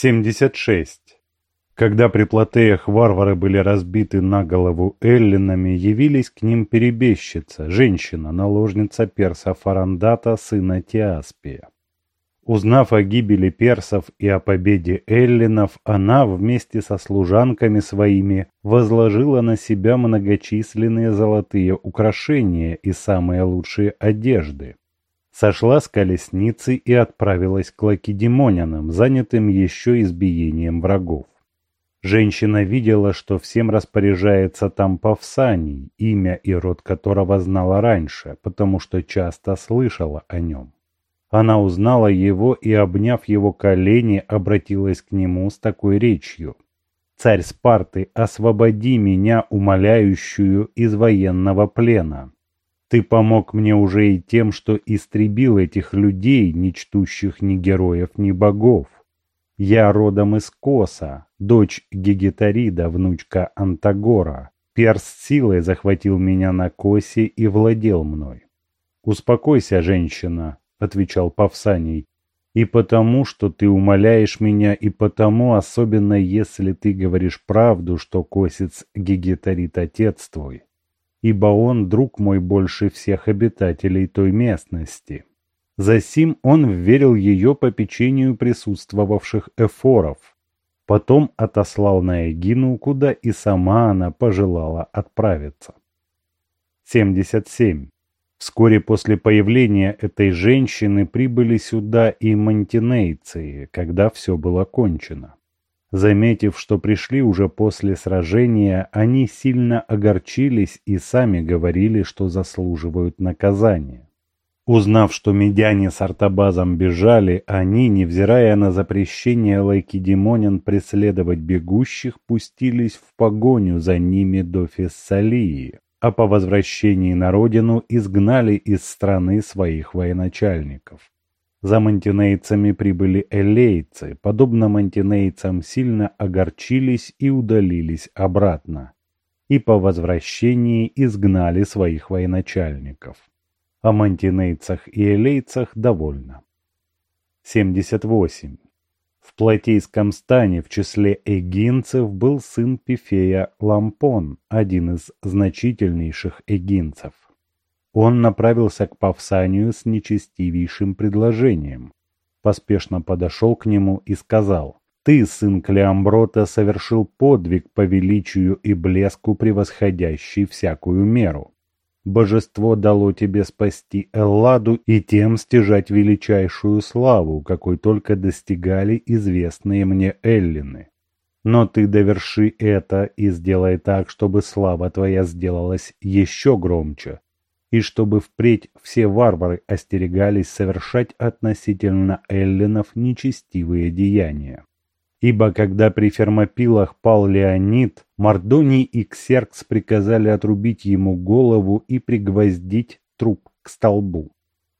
76. Когда при Платеях варвары были разбиты на голову эллинами, явились к ним перебежчица, женщина, наложница перса Фарандата, сына Тиаспия. Узнав о гибели персов и о победе эллинов, она вместе со служанками своими возложила на себя многочисленные золотые украшения и самые лучшие одежды. Сошла с колесницы и отправилась к лакедемонянам, занятым еще избиением врагов. Женщина видела, что всем распоряжается там Павсаний, имя и род которого знала раньше, потому что часто слышала о нем. Она узнала его и, обняв его колени, обратилась к нему с такой речью. «Царь Спарты, освободи меня, умоляющую, из военного плена. Ты помог мне уже и тем, что истребил этих людей, не чтущих ни героев, ни богов. Я родом из Коса, дочь Гегетарида, внучка Антагора. Перс силой захватил меня на Косе и владел мной. «Успокойся, женщина», — отвечал Павсаний, «и потому, что ты умоляешь меня, и потому, особенно если ты говоришь правду, что Косец Гегетарит отец твой, ибо он друг мой больше всех обитателей той местности». Засим он вверил ее попечению присутствовавших эфоров. Потом отослал на Эгину, куда и сама она пожелала отправиться. 77. Вскоре после появления этой женщины прибыли сюда и мантинейцы, когда все было кончено. Заметив, что пришли уже после сражения, они сильно огорчились и сами говорили, что заслуживают наказания. Узнав, что медяне с артобазом бежали, они, невзирая на запрещение лайкидемонян преследовать бегущих, пустились в погоню за ними до Фессалии, а по возвращении на родину изгнали из страны своих военачальников. За мантинейцами прибыли элейцы, подобно мантинейцам сильно огорчились и удалились обратно, и по возвращении изгнали своих военачальников о мантинейцах и элейцах довольно. 78. В Платейском стане в числе эгинцев был сын Пифея Лампон, один из значительнейших эгинцев. Он направился к Павсанию с нечестивейшим предложением. Поспешно подошел к нему и сказал, «Ты, сын Клеамброта, совершил подвиг по величию и блеску, превосходящий всякую меру. Божество дало тебе спасти Элладу и тем стяжать величайшую славу, какой только достигали известные мне эллины. Но ты доверши это и сделай так, чтобы слава твоя сделалась еще громче, и чтобы впредь все варвары остерегались совершать относительно эллинов нечестивые деяния. Ибо когда при Фермопилах пал Леонид, Мордоний и Ксеркс приказали отрубить ему голову и пригвоздить труп к столбу.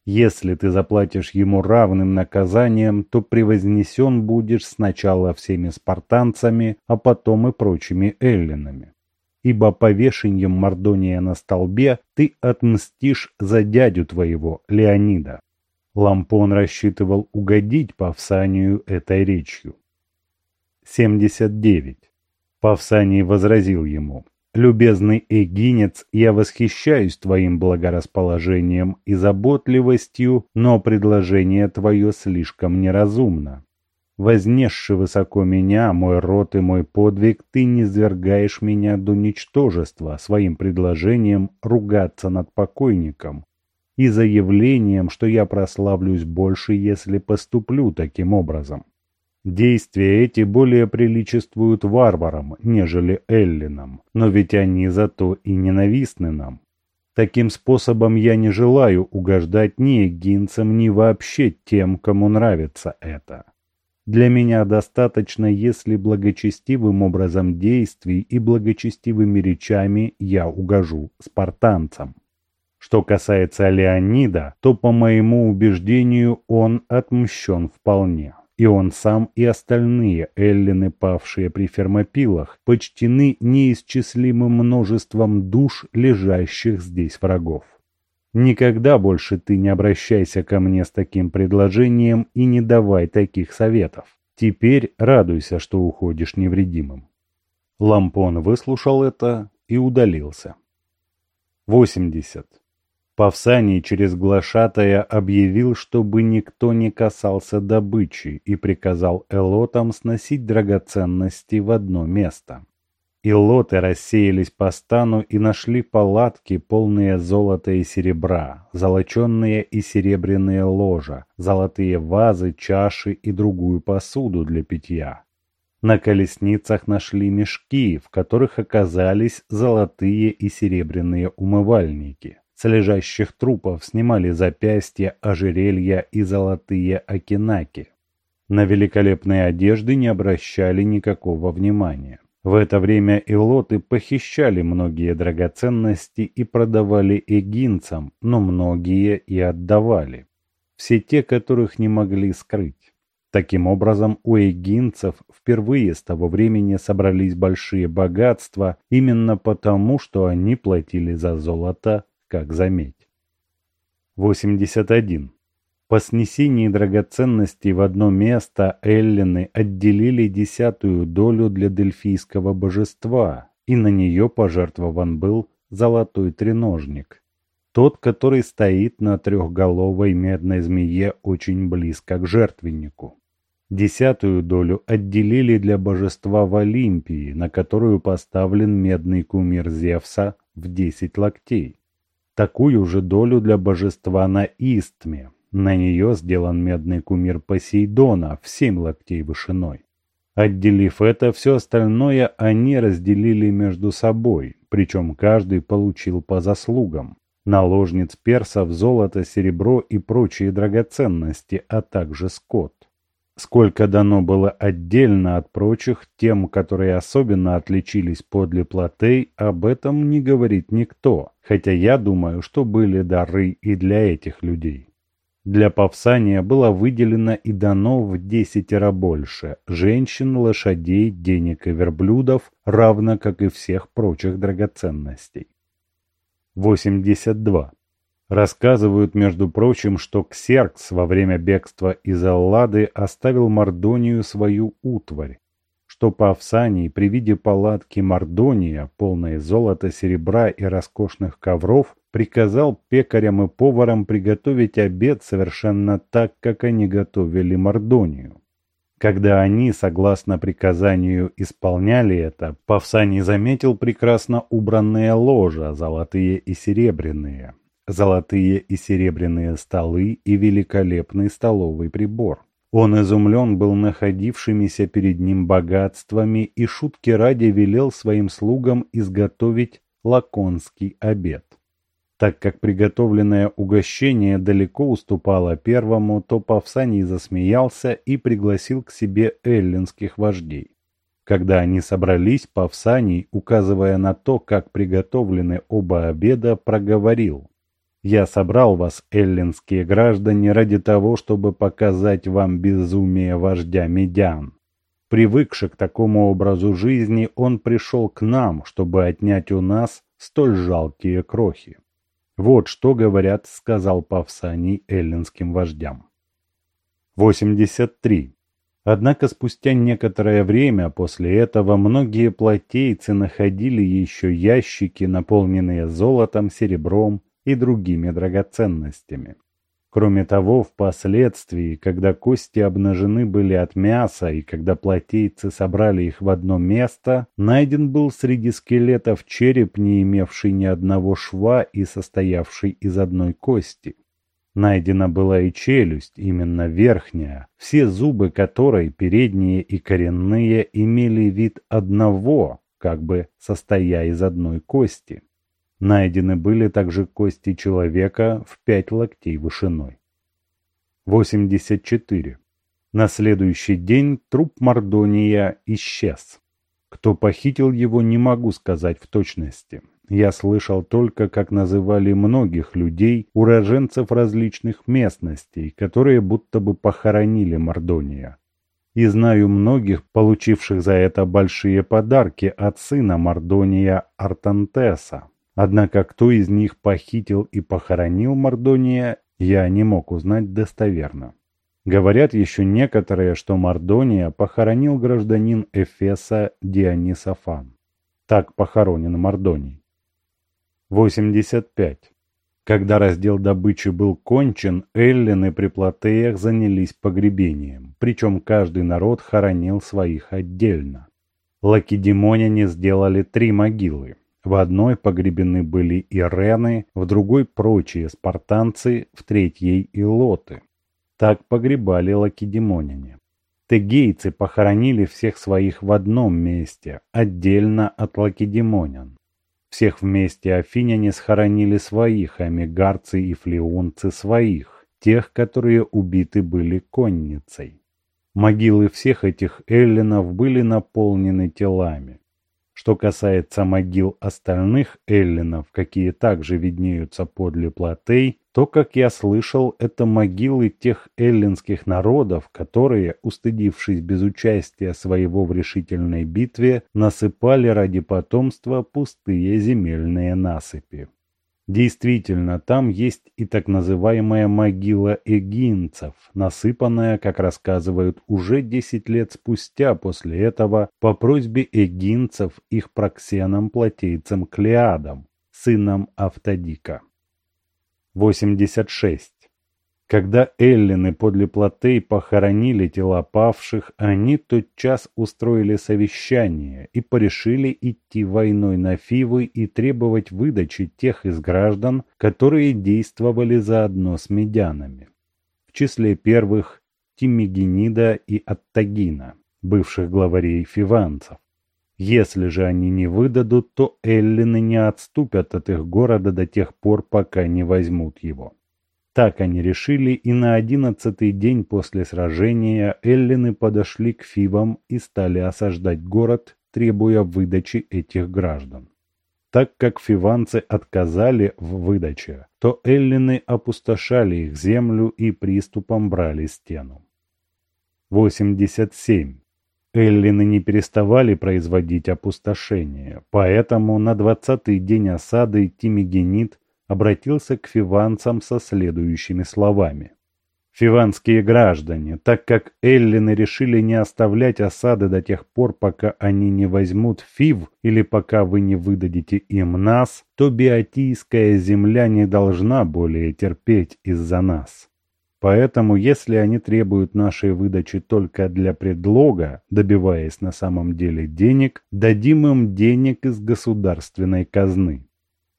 Если ты заплатишь ему равным наказанием, то превознесен будешь сначала всеми спартанцами, а потом и прочими эллинами. Ибо повешением Мордония на столбе ты отмстишь за дядю твоего, Леонида. Лампон рассчитывал угодить Павсанию этой речью. 79. Павсаний возразил ему, «Любезный эгинец, я восхищаюсь твоим благорасположением и заботливостью, но предложение твое слишком неразумно. Вознесши высоко меня, мой род и мой подвиг, ты не звергаешь меня до ничтожества своим предложением ругаться над покойником и заявлением, что я прославлюсь больше, если поступлю таким образом. Действия эти более приличествуют варварам, нежели эллинам, но ведь они зато и ненавистны нам. Таким способом я не желаю угождать ни эгинцам, ни вообще тем, кому нравится это. Для меня достаточно, если благочестивым образом действий и благочестивыми речами я угожу спартанцам. Что касается Леонида, то, по моему убеждению, он отмщен вполне и он сам, и остальные эллины, павшие при фермопилах, почтены неисчислимым множеством душ, лежащих здесь врагов. Никогда больше ты не обращайся ко мне с таким предложением и не давай таких советов. Теперь радуйся, что уходишь невредимым. Лампон выслушал это и удалился. 80. Павсаний через глашатая объявил, чтобы никто не касался добычи и приказал элотам сносить драгоценности в одно место. Илоты рассеялись по стану и нашли палатки, полные золота и серебра, золоченные и серебряные ложа, золотые вазы, чаши и другую посуду для питья. На колесницах нашли мешки, в которых оказались золотые и серебряные умывальники. С лежащих трупов снимали запястья, ожерелья и золотые окинаки. На великолепные одежды не обращали никакого внимания. В это время илоты похищали многие драгоценности и продавали эгинцам, но многие и отдавали. Все те, которых не могли скрыть. Таким образом, у эгинцев впервые с того времени собрались большие богатства именно потому, что они платили за золото, как за медь. 81. По снесении драгоценностей в одно место эллины отделили десятую долю для дельфийского божества, и на нее пожертвован был золотой треножник. Тот, который стоит на трехголовой медной змее очень близко к жертвеннику. Десятую долю отделили для божества в Олимпии, на которую поставлен медный кумир Зевса в десять локтей. Такую же долю для божества на Истме, на нее сделан медный кумир Посейдона в семь локтей вышиной. Отделив это, все остальное они разделили между собой, причем каждый получил по заслугам. Наложниц персов, золото, серебро и прочие драгоценности, а также скот. Сколько дано было отдельно от прочих тем, которые особенно отличились подле плотей, об этом не говорит никто, хотя я думаю, что были дары и для этих людей. Для Павсания было выделено и дано в десятеро больше женщин, лошадей, денег и верблюдов, равно как и всех прочих драгоценностей. 82. Рассказывают, между прочим, что Ксеркс во время бегства из Аллады оставил Мардонию свою утварь, что Павсаний при виде палатки Мардония, полной золота, серебра и роскошных ковров, приказал пекарям и поварам приготовить обед совершенно так, как они готовили Мардонию. Когда они, согласно приказанию, исполняли это, Павсаний заметил прекрасно убранные ложа, золотые и серебряные, золотые и серебряные столы и великолепный столовый прибор. Он изумлен был находившимися перед ним богатствами и шутки ради велел своим слугам изготовить лаконский обед. Так как приготовленное угощение далеко уступало первому, то Павсаний засмеялся и пригласил к себе эллинских вождей. Когда они собрались, Павсаний, указывая на то, как приготовлены оба обеда, проговорил. «Я собрал вас, эллинские граждане, ради того, чтобы показать вам безумие вождя Медиан. Привыкши к такому образу жизни, он пришел к нам, чтобы отнять у нас столь жалкие крохи. Вот что говорят, сказал Павсаний эллинским вождям. 83. Однако спустя некоторое время после этого многие плотейцы находили еще ящики, наполненные золотом, серебром и другими драгоценностями. Кроме того, впоследствии, когда кости обнажены были от мяса и когда плотейцы собрали их в одно место, найден был среди скелетов череп, не имевший ни одного шва и состоявший из одной кости. Найдена была и челюсть, именно верхняя, все зубы которой, передние и коренные, имели вид одного, как бы состоя из одной кости. Найдены были также кости человека в пять локтей вышиной. 84. На следующий день труп Мардония исчез. Кто похитил его, не могу сказать в точности. Я слышал только, как называли многих людей, уроженцев различных местностей, которые будто бы похоронили Мардония. И знаю многих, получивших за это большие подарки от сына Мардония Артантеса. Однако кто из них похитил и похоронил Мардония, я не мог узнать достоверно. Говорят еще некоторые, что Мардония похоронил гражданин Эфеса Дионисофан. Так похоронен Мардоний. 85. Когда раздел добычи был кончен, эллины при Платеях занялись погребением, причем каждый народ хоронил своих отдельно. Лакедемоняне сделали три могилы. В одной погребены были ирены, в другой прочие спартанцы, в третьей илоты. Так погребали лакедемоняне. Тегейцы похоронили всех своих в одном месте, отдельно от лакедемонян. Всех вместе афиняне схоронили своих, а мегарцы и флеонцы своих, тех, которые убиты были конницей. Могилы всех этих эллинов были наполнены телами. Что касается могил остальных эллинов, какие также виднеются подле плотей, то, как я слышал, это могилы тех эллинских народов, которые, устыдившись без участия своего в решительной битве, насыпали ради потомства пустые земельные насыпи. Действительно, там есть и так называемая могила эгинцев, насыпанная, как рассказывают, уже 10 лет спустя после этого по просьбе эгинцев их проксеном-платейцем Клеадом, сыном Автодика. 86. Когда эллины подле плотей похоронили тела павших, они тотчас устроили совещание и порешили идти войной на Фивы и требовать выдачи тех из граждан, которые действовали заодно с медянами. В числе первых Тимигенида и Аттагина, бывших главарей фиванцев. Если же они не выдадут, то эллины не отступят от их города до тех пор, пока не возьмут его. Так они решили, и на одиннадцатый день после сражения эллины подошли к Фивам и стали осаждать город, требуя выдачи этих граждан. Так как фиванцы отказали в выдаче, то эллины опустошали их землю и приступом брали стену. 87. Эллины не переставали производить опустошение, поэтому на двадцатый день осады Тимигенит обратился к фиванцам со следующими словами. «Фиванские граждане, так как эллины решили не оставлять осады до тех пор, пока они не возьмут Фив или пока вы не выдадите им нас, то биотийская земля не должна более терпеть из-за нас. Поэтому, если они требуют нашей выдачи только для предлога, добиваясь на самом деле денег, дадим им денег из государственной казны.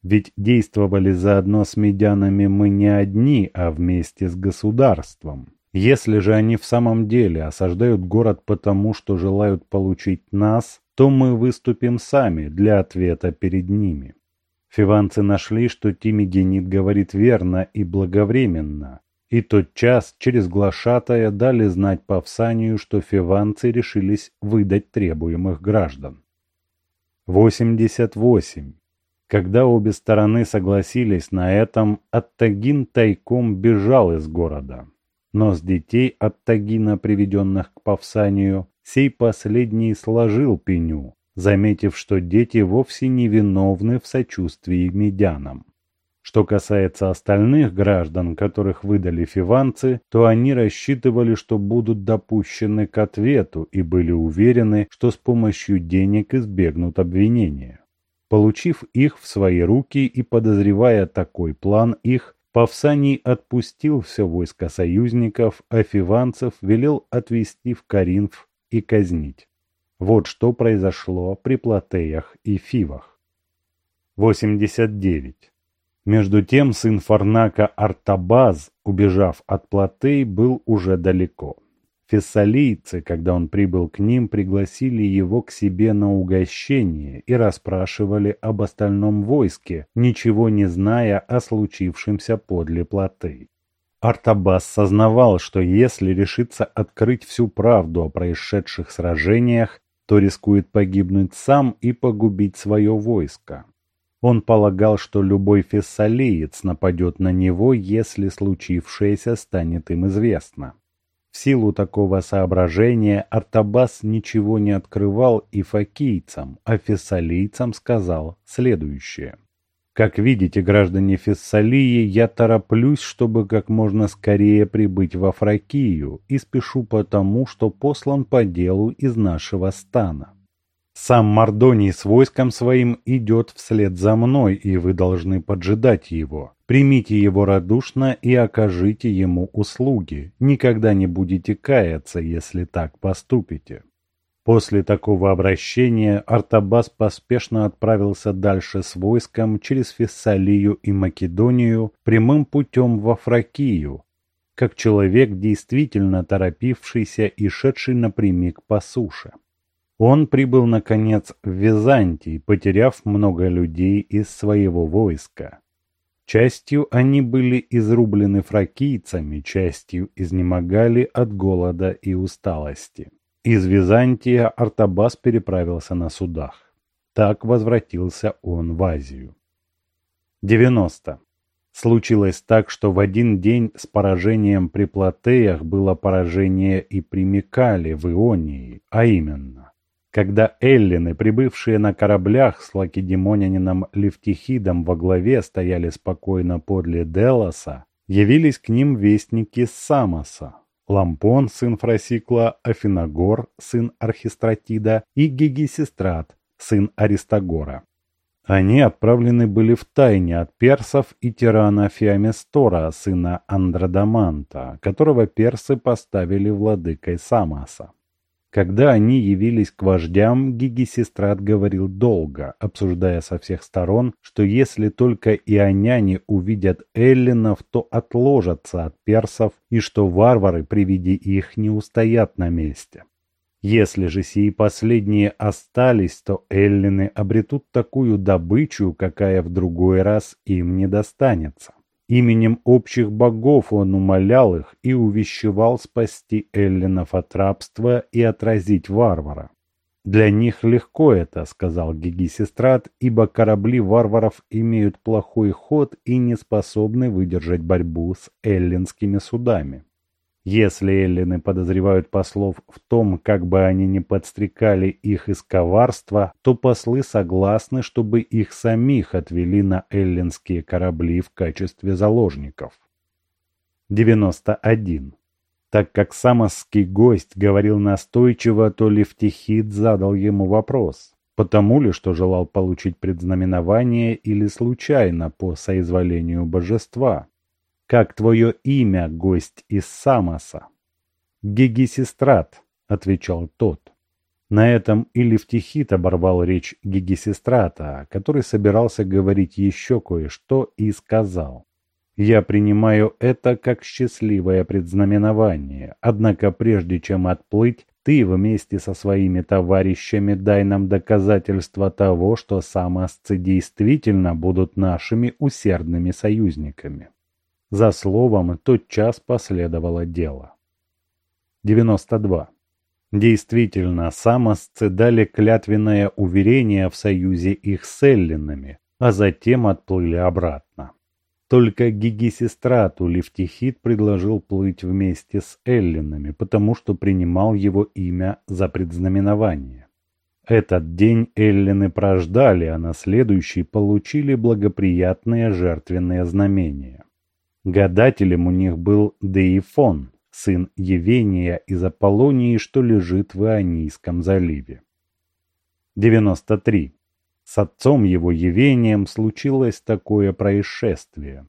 Ведь действовали заодно с медянами мы не одни, а вместе с государством. Если же они в самом деле осаждают город потому, что желают получить нас, то мы выступим сами для ответа перед ними. Фиванцы нашли, что Тимигенит говорит верно и благовременно, и тот час через глашатая дали знать Павсанию, что фиванцы решились выдать требуемых граждан. 88. Когда обе стороны согласились на этом, Аттагин тайком бежал из города. Но с детей Аттагина, приведенных к Павсанию, сей последний сложил пеню, заметив, что дети вовсе не виновны в сочувствии медянам. Что касается остальных граждан, которых выдали фиванцы, то они рассчитывали, что будут допущены к ответу и были уверены, что с помощью денег избегнут обвинения. Получив их в свои руки и подозревая такой план их, Павсаний отпустил все войско союзников, а фиванцев велел отвести в Каринф и казнить. Вот что произошло при Платеях и Фивах. 89. Между тем сын Фарнака Артабаз, убежав от Платей, был уже далеко. Фессалийцы, когда он прибыл к ним, пригласили его к себе на угощение и расспрашивали об остальном войске, ничего не зная о случившемся подле плоты. Артабас сознавал, что если решится открыть всю правду о происшедших сражениях, то рискует погибнуть сам и погубить свое войско. Он полагал, что любой фессалиец нападет на него, если случившееся станет им известно. Силу такого соображения Артабас ничего не открывал и факийцам, а фессалийцам сказал следующее. Как видите, граждане Фессалии, я тороплюсь, чтобы как можно скорее прибыть во Фракию, и спешу потому, что послан по делу из нашего стана. Сам Мардоний с войском своим идет вслед за мной, и вы должны поджидать его. Примите его радушно и окажите ему услуги. Никогда не будете каяться, если так поступите. После такого обращения Артабас поспешно отправился дальше с войском через Фессалию и Македонию прямым путем во Фракию, как человек, действительно торопившийся и шедший напрямик по суше. Он прибыл, наконец, в Византий, потеряв много людей из своего войска. Частью они были изрублены фракийцами, частью изнемогали от голода и усталости. Из Византия Артабас переправился на судах. Так возвратился он в Азию. 90. Случилось так, что в один день с поражением при Платеях было поражение и при Микале в Ионии, а именно, когда эллины, прибывшие на кораблях с лакедемонянином Левтихидом во главе, стояли спокойно подле Делоса, явились к ним вестники Самоса, Лампон, сын Фросикла, Афиногор, сын Архистратида и Гегисестрат, сын Аристагора. Они отправлены были в тайне от персов и тирана Фиаместора, сына Андрадаманта, которого персы поставили владыкой Самаса. Когда они явились к вождям, Гигисестрат говорил долго, обсуждая со всех сторон, что если только ионяне увидят эллинов, то отложатся от персов, и что варвары при виде их не устоят на месте. Если же сии последние остались, то эллины обретут такую добычу, какая в другой раз им не достанется. Именем общих богов он умолял их и увещевал спасти эллинов от рабства и отразить варвара. «Для них легко это», — сказал Гигисестрат, «ибо корабли варваров имеют плохой ход и не способны выдержать борьбу с эллинскими судами». Если эллины подозревают послов в том, как бы они ни подстрекали их из коварства, то послы согласны, чтобы их самих отвели на эллинские корабли в качестве заложников. 91. Так как самосский гость говорил настойчиво, то Левтихид задал ему вопрос, потому ли, что желал получить предзнаменование или случайно по соизволению божества. «Как твое имя, гость из Самоса?» «Гигисестрат», — отвечал тот. На этом и Левтихит оборвал речь Гигисестрата, который собирался говорить еще кое-что, и сказал. «Я принимаю это как счастливое предзнаменование, однако прежде чем отплыть, ты вместе со своими товарищами дай нам доказательства того, что самосцы действительно будут нашими усердными союзниками». За словом тотчас последовало дело. 92. Действительно, самосцы дали клятвенное уверение в союзе их с эллинами, а затем отплыли обратно. Только Гигисестрату Левтихит предложил плыть вместе с эллинами, потому что принимал его имя за предзнаменование. Этот день эллины прождали, а на следующий получили благоприятные жертвенные знамения. Гадателем у них был Деифон, сын Евения из Аполлонии, что лежит в Ионийском заливе. 93. С отцом его Евением случилось такое происшествие.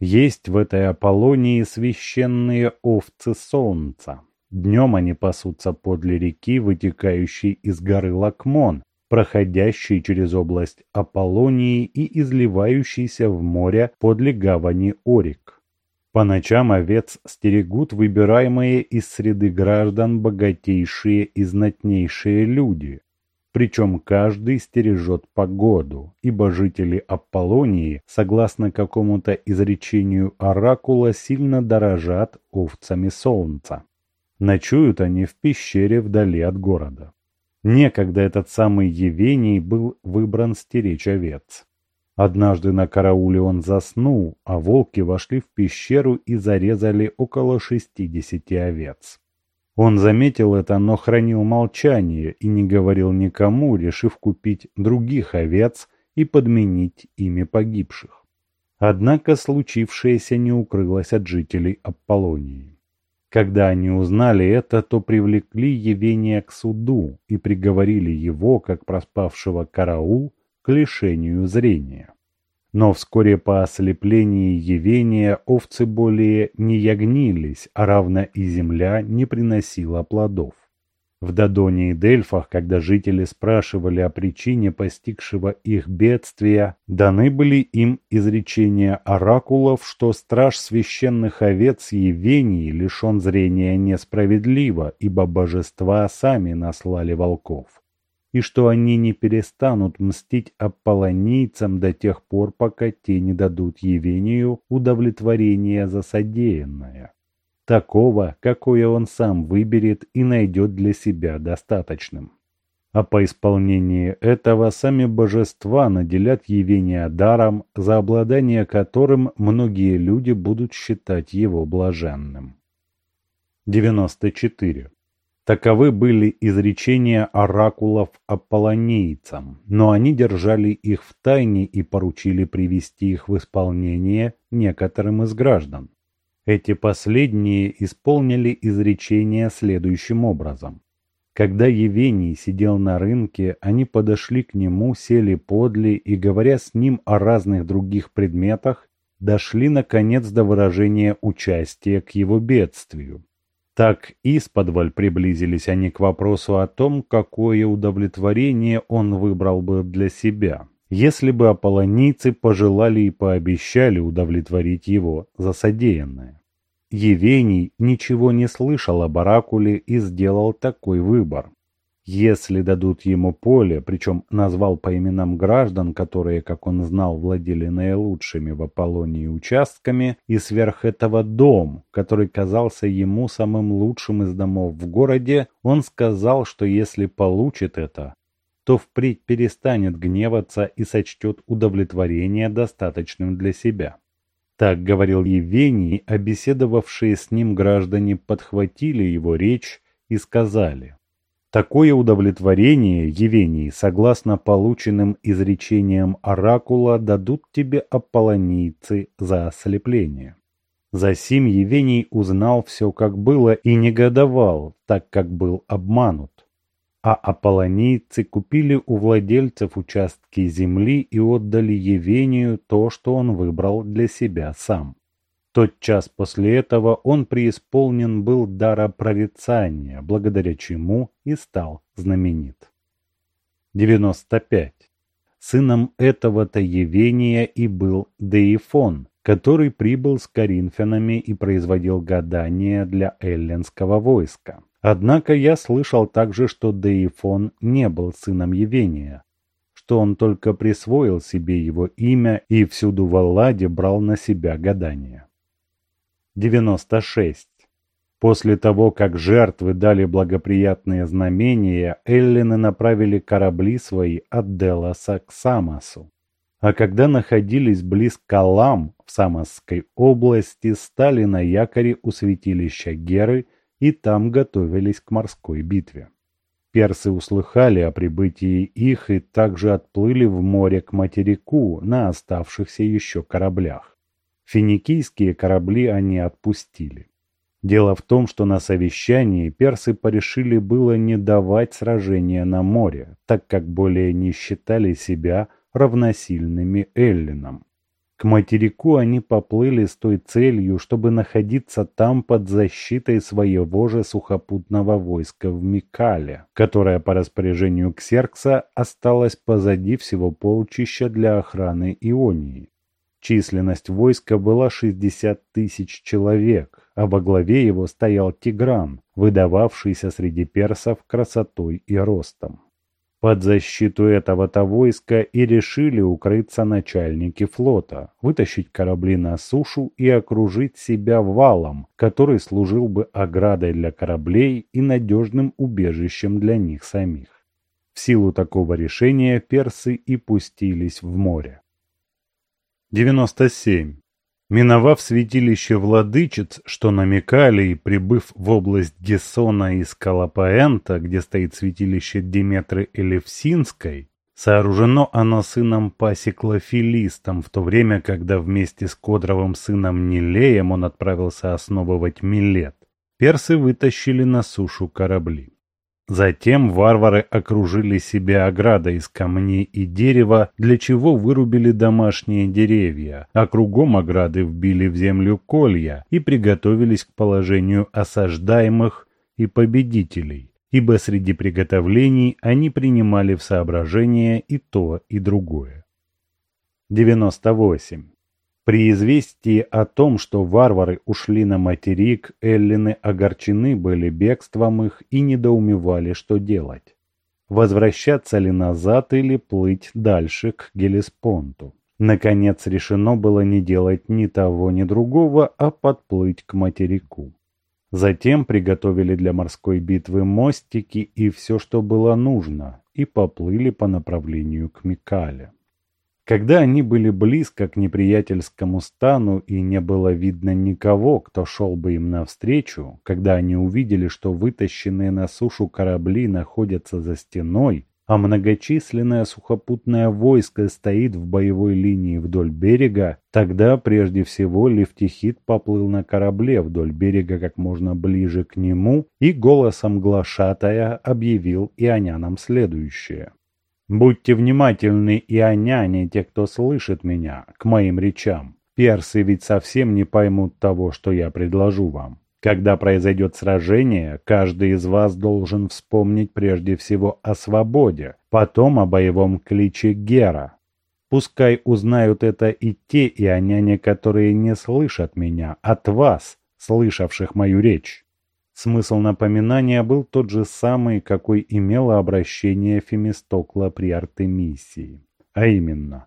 Есть в этой Аполлонии священные овцы солнца. Днем они пасутся подле реки, вытекающей из горы Лакмон, проходящей через область Аполлонии и изливающейся в море подле гавани Орик. По ночам овец стерегут выбираемые из среды граждан богатейшие и знатнейшие люди. Причем каждый стережет погоду, ибо жители Аполлонии, согласно какому-то изречению оракула, сильно дорожат овцами солнца. Ночуют они в пещере вдали от города. Некогда этот самый Евений был выбран стеречь овец. Однажды на карауле он заснул, а волки вошли в пещеру и зарезали около шестидесяти овец. Он заметил это, но хранил молчание и не говорил никому, решив купить других овец и подменить ими погибших. Однако случившееся не укрылось от жителей Аполлонии. Когда они узнали это, то привлекли Евения к суду и приговорили его, как проспавшего караул, к лишению зрения. Но вскоре по ослеплении Евения овцы более не ягнились, а равно и земля не приносила плодов. В Додоне и Дельфах, когда жители спрашивали о причине постигшего их бедствия, даны были им изречения оракулов, что страж священных овец Евении лишен зрения несправедливо, ибо божества сами наслали волков, и что они не перестанут мстить аполлонийцам до тех пор, пока те не дадут Евению удовлетворения за содеянное такого, какое он сам выберет и найдет для себя достаточным. А по исполнении этого сами божества наделят явение даром, за обладание которым многие люди будут считать его блаженным. 94. Таковы были изречения оракулов аполлонийцам, но они держали их в тайне и поручили привести их в исполнение некоторым из граждан. Эти последние исполнили изречение следующим образом. Когда Евений сидел на рынке, они подошли к нему, сели подле и, говоря с ним о разных других предметах, дошли, наконец, до выражения участия к его бедствию. Так исподволь приблизились они к вопросу о том, какое удовлетворение он выбрал бы для себя, если бы аполлонийцы пожелали и пообещали удовлетворить его за содеянное. Евений ничего не слышал об оракуле и сделал такой выбор. Если дадут ему поле, причем назвал по именам граждан, которые, как он знал, владели наилучшими в Аполлонии участками, и сверх этого дом, который казался ему самым лучшим из домов в городе, он сказал, что если получит это, то впредь перестанет гневаться и сочтет удовлетворение достаточным для себя. Так говорил Евений, а беседовавшие с ним граждане подхватили его речь и сказали. Такое удовлетворение, Евений, согласно полученным изречениям оракула, дадут тебе аполлонийцы за ослепление. Засим Евений узнал все, как было, и негодовал, так как был обманут а аполлонийцы купили у владельцев участки земли и отдали Евению то, что он выбрал для себя сам. Тот час после этого он преисполнен был дара прорицания, благодаря чему и стал знаменит. 95. Сыном этого-то Евения и был Деифон, который прибыл с коринфянами и производил гадания для эллинского войска. Однако я слышал также, что Деифон не был сыном Евения, что он только присвоил себе его имя и всюду в Алладе брал на себя гадания. 96. После того, как жертвы дали благоприятные знамения, эллины направили корабли свои от Делоса к Самосу. А когда находились близ Калам в Самосской области, стали на якоре у святилища Геры – и там готовились к морской битве. Персы услыхали о прибытии их и также отплыли в море к материку на оставшихся еще кораблях. Финикийские корабли они отпустили. Дело в том, что на совещании персы порешили было не давать сражения на море, так как более не считали себя равносильными эллинам. К материку они поплыли с той целью, чтобы находиться там под защитой своего же сухопутного войска в Микале, которое по распоряжению Ксеркса осталось позади всего полчища для охраны Ионии. Численность войска была 60 тысяч человек, а во главе его стоял Тигран, выдававшийся среди персов красотой и ростом. Под защиту этого-то войска и решили укрыться начальники флота, вытащить корабли на сушу и окружить себя валом, который служил бы оградой для кораблей и надежным убежищем для них самих. В силу такого решения персы и пустились в море. 97. Миновав святилище владычиц, что намекали, и прибыв в область Гессона и Скалопаэнта, где стоит святилище Диметры Элевсинской, Сооружено оно сыном Пасикла Филистом, в то время, когда вместе с Кодровым сыном Нилеем он отправился основывать Милет. Персы вытащили на сушу корабли. Затем варвары окружили себя оградой из камней и дерева, для чего вырубили домашние деревья, а кругом ограды вбили в землю колья и приготовились к положению осаждаемых и победителей, ибо среди приготовлений они принимали в соображение и то, и другое. 98. При известии о том, что варвары ушли на материк, эллины огорчены были бегством их и недоумевали, что делать. Возвращаться ли назад или плыть дальше к Гелеспонту. Наконец решено было не делать ни того, ни другого, а подплыть к материку. Затем приготовили для морской битвы мостики и все, что было нужно, и поплыли по направлению к Микале. Когда они были близко к неприятельскому стану и не было видно никого, кто шел бы им навстречу, когда они увидели, что вытащенные на сушу корабли находятся за стеной, а многочисленное сухопутное войско стоит в боевой линии вдоль берега, тогда прежде всего Левтихит поплыл на корабле вдоль берега как можно ближе к нему и голосом глашатая объявил ионянам следующее. Будьте внимательны, ионяне, те, кто слышит меня, к моим речам. Персы ведь совсем не поймут того, что я предложу вам. Когда произойдет сражение, каждый из вас должен вспомнить прежде всего о свободе, потом о боевом кличе Гера. Пускай узнают это и те ионяне, которые не слышат меня, от вас, слышавших мою речь. Смысл напоминания был тот же самый, какой имело обращение Фемистокла при Артемисии. А именно,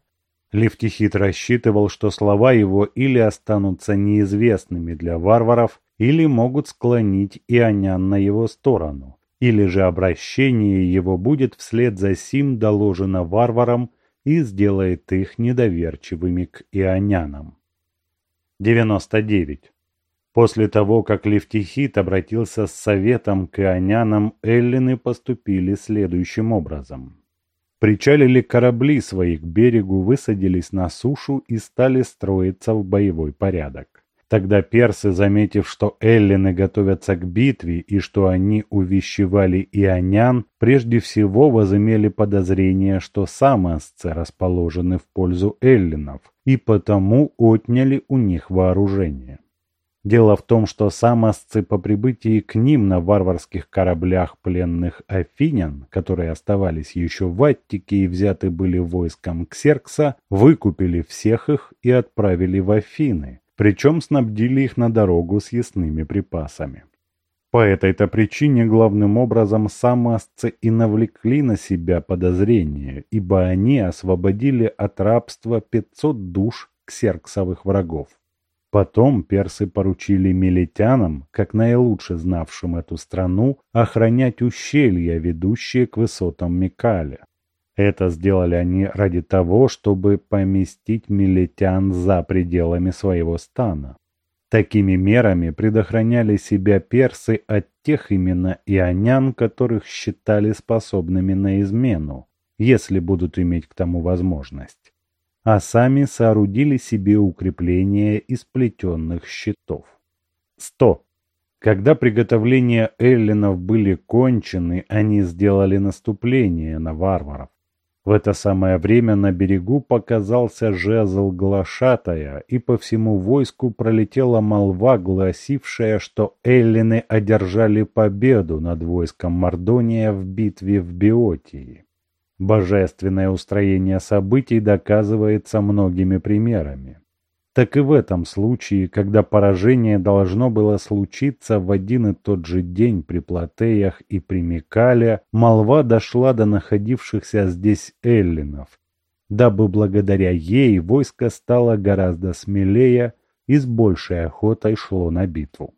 Левтихит рассчитывал, что слова его или останутся неизвестными для варваров, или могут склонить ионян на его сторону, или же обращение его будет вслед за сим доложено варварам и сделает их недоверчивыми к ионянам. 99. После того, как Левтихит обратился с советом к ионянам, эллины поступили следующим образом. Причалили корабли свои к берегу, высадились на сушу и стали строиться в боевой порядок. Тогда персы, заметив, что эллины готовятся к битве и что они увещевали ионян, прежде всего возымели подозрение, что самосцы расположены в пользу эллинов, и потому отняли у них вооружение. Дело в том, что самосцы по прибытии к ним на варварских кораблях пленных афинян, которые оставались еще в Аттике и взяты были войском Ксеркса, выкупили всех их и отправили в Афины, причем снабдили их на дорогу съестными припасами. По этой-то причине главным образом самосцы и навлекли на себя подозрения, ибо они освободили от рабства 500 душ ксерксовых врагов. Потом персы поручили милетянам, как наилучше знавшим эту страну, охранять ущелья, ведущие к высотам Микаля. Это сделали они ради того, чтобы поместить милетян за пределами своего стана. Такими мерами предохраняли себя персы от тех именно ионян, которых считали способными на измену, если будут иметь к тому возможность а сами соорудили себе укрепления из плетенных щитов. 100. Когда приготовления эллинов были кончены, они сделали наступление на варваров. В это самое время на берегу показался жезл глашатая, и по всему войску пролетела молва, гласившая, что эллины одержали победу над войском Мордония в битве в Биотии. Божественное устроение событий доказывается многими примерами. Так и в этом случае, когда поражение должно было случиться в один и тот же день при Платеях и при Микале, молва дошла до находившихся здесь эллинов, дабы благодаря ей войско стало гораздо смелее и с большей охотой шло на битву.